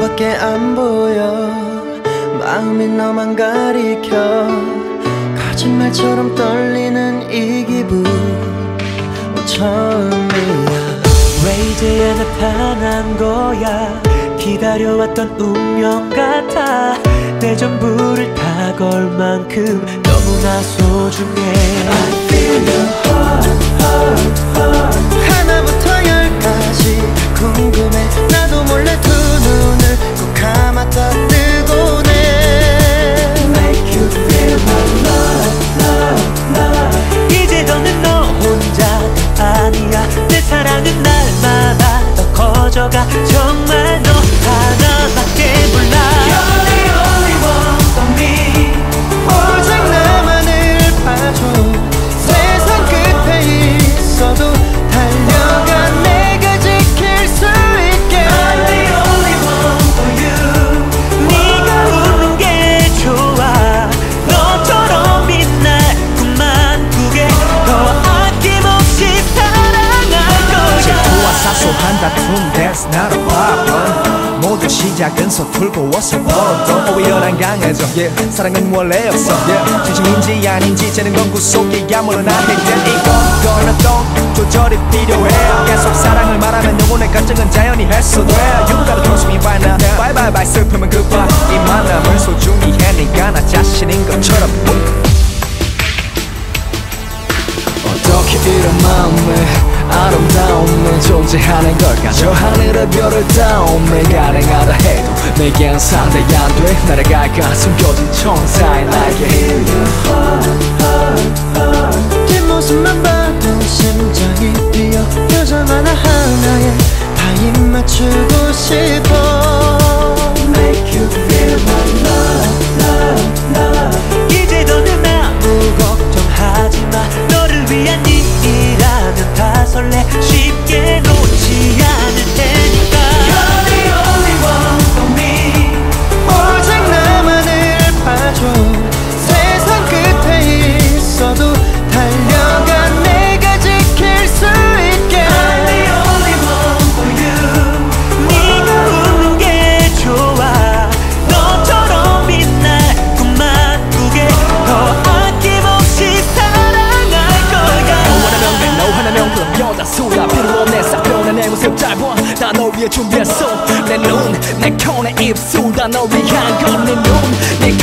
안 보여. 마음이 너만 가리켜. 거짓말처럼 떨리는 이 기분. 처음이야. 왜 이제야 나타난 거야. 기다려왔던 운명 같아. 내 전부를 다 걸 만큼 너무나 소중해. I feel your heart, heart, heart. 하나부터 열까지 궁금해. 나도 몰래 두 눈을 꼭 a problem 모든 시작은 서툴고 어서 벌어도 오열한 강해져 yeah. 사랑은 원래 없어. yeah. 진심인지 아닌지 재는 건 구속이야. 물론 안될 땐 이건 또 조절이 필요해 존재하는 걸까 저 하늘의 별을 닿음에 가능하다 해도 내겐 상대가 안돼. 날아갈까 숨겨진 천사의 날개. 뒷모습만 봐도 심장이 뛰어 여자만 하나에 다입 맞추고 싶어. Make you feel my love, 걱정하지 마. 너를 위한 일이라면 다 설레 여자 수가 필요 없네 사표는 내 모습 짧아. 다널 위해 준비했어. 내 눈 내 코 내 입술 다 널 위한 건내눈내